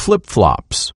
flip-flops.